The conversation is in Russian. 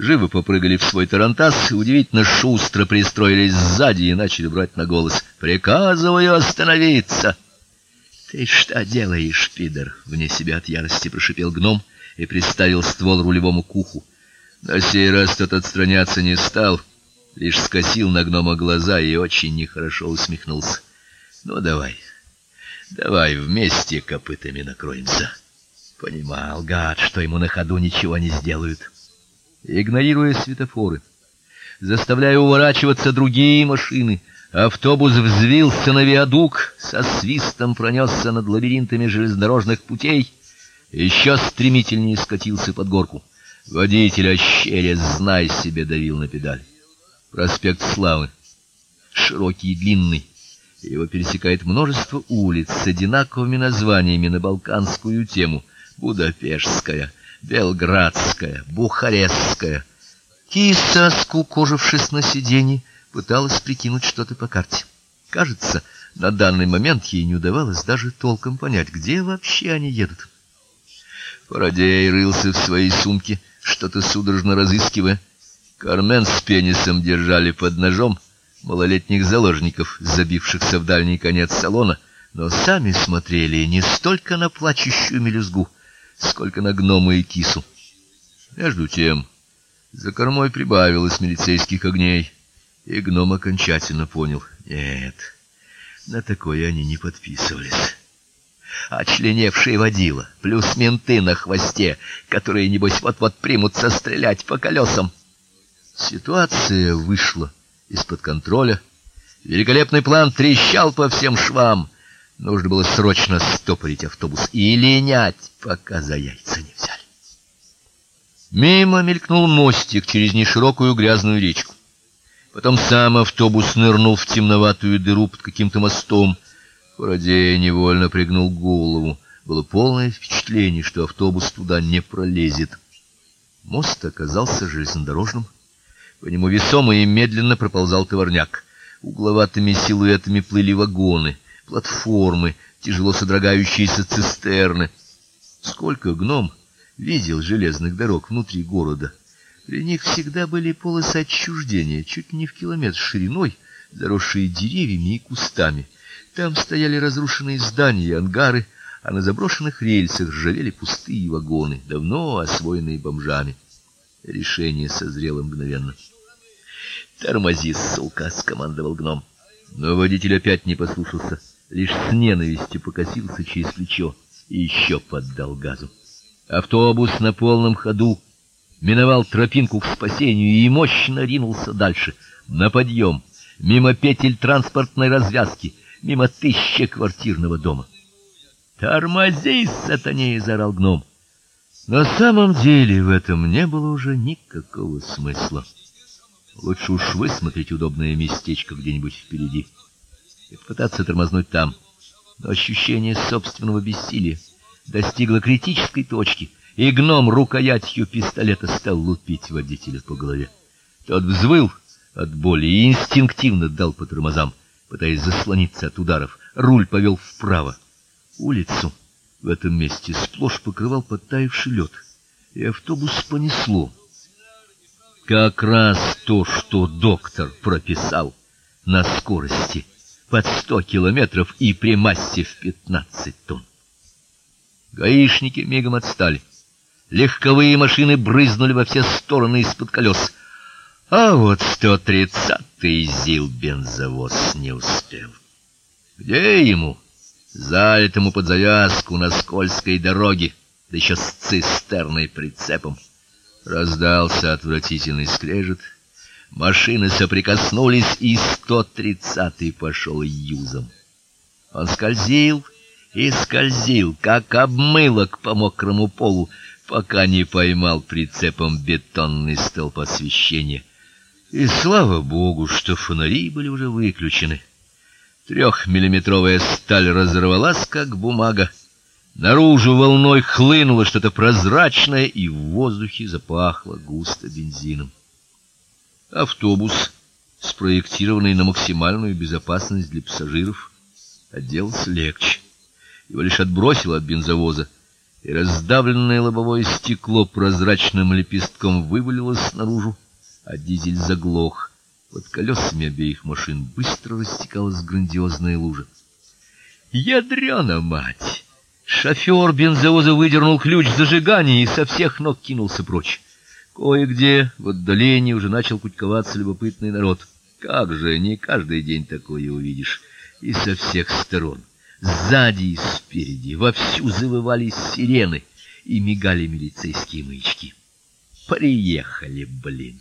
живо попрыгали в свой тарантас и удивительно шустро пристроились сзади и начали брать на голос: "Приказываю остановиться!" "Ты что делаешь, пидор?" вне себя от ярости прошипел гном и приставил ствол рулевому к уху. На сей раз тот отстраняться не стал, лишь скосил на гнома глаза и очень нехорошо усмехнулся. "Ну давай. Давай вместе копытами накроемся". Понимал гад, что ему на ходу ничего не сделают. Игнорируя светофоры, заставляя уворачиваться другие машины, автобус взвился на виадук, со свистом пронесся над лабиринтами железнодорожных путей, еще стремительнее скатился под горку. Водитель ощерясь, знай себе, давил на педаль. Проспект Славы, широкий и длинный, его пересекает множество улиц с одинаковыми названиями на балканскую тему: Будапештская, Белградская, Бухарестская. Киса, скукожившись на сиденье, пыталась прикинуть что-то по карте. Кажется, на данный момент ей не удавалось даже толком понять, где вообще они едут. Парадей рылся в своей сумке, что-то судорожно разыскивая. Кармен с пенисом держали под ножом малолетних заложников, забившихся в дальний конец салона, но сами смотрели не столько на плачущую мелюзгу, сколько на гнома и кису. Между тем, за кормой прибавилось милицейских огней, и гном окончательно понял: нет, на такое они не подписывались. Членевшие водила, плюс менты на хвосте, которые небось вот-вот примутся стрелять по колесам. Ситуация вышла из-под контроля. Великолепный план трещал по всем швам. Нужно было срочно стопорить автобус и линять, пока за яйца не взяли. Мимо мелькнул мостик через неширокую грязную речку. Потом сам автобус нырнул в темноватую дыру под каким-то мостом. Фарадей невольно пригнул голову. Было полное впечатление, что автобус туда не пролезет. Мост оказался железнодорожным. По нему весомо и медленно проползал товарняк. Угловатыми силуэтами плыли вагоны платформы, тяжело содрогающиеся цистерны. Сколько гном видел железных дорог внутри города. При них всегда были полосы отчуждения, чуть не в километр шириной, заросшие деревьями и кустами. Там стояли разрушенные здания и ангары, а на заброшенных рельсах ржавели пустые вагоны, давно освоенные бомжами. Решение созрело мгновенно. "Тормози, сука", скомандовал гном. Но водитель опять не послушался лишь с ненавистью покосился через плечо и еще поддал газу. Автобус на полном ходу миновал тропинку к спасению и мощно ринулся дальше, на подъем, мимо петель транспортной развязки, мимо тысячи квартирного дома. "Тормози, сатане!" заорал гном. На самом деле в этом не было уже никакого смысла. Лучше уж высмотреть удобное местечко где-нибудь впереди и попытаться тормознуть там. Но ощущение собственного бессилия достигло критической точки, и гном рукоятью пистолета стал лупить водителя по голове. Тот взвыл от боли и инстинктивно дал по тормозам, пытаясь заслониться от ударов. Руль повел вправо. Улицу в этом месте сплошь покрывал подтаявший лед, и автобус понесло. Как раз то, что доктор прописал на скорости под сто километров и при массе в пятнадцать тонн. Гаишники мигом отстали. Легковые машины брызнули во все стороны из-под колес. А вот сто тридцатый ЗИЛ бензовоз не успел. Где ему, залитому под завязку на скользкой дороге, да еще с цистерной прицепом, раздался отвратительный скрежет — Машины соприкоснулись, и 130-й пошел юзом. Он скользил и скользил, как обмылок по мокрому полу, пока не поймал прицепом бетонный столб освещения. И слава богу, что фонари были уже выключены. Трехмиллиметровая сталь разорвалась, как бумага. Наружу волной хлынуло что-то прозрачное, и в воздухе запахло густо бензином. Автобус, спроектированный на максимальную безопасность для пассажиров, отделался легче. Его лишь отбросило от бензовоза, и раздавленное лобовое стекло прозрачным лепестком вывалилось наружу, а дизель заглох. Под колесами обеих машин быстро растекалась грандиозная лужа. Ядрёна мать! Шофёр бензовоза выдернул ключ зажигания и со всех ног кинулся прочь. Кое-где в отдалении уже начал кучковаться любопытный народ. Как же не каждый день такое увидишь. И со всех сторон, сзади и спереди, вовсю завывали сирены и мигали милицейские маячки. Приехали, блин.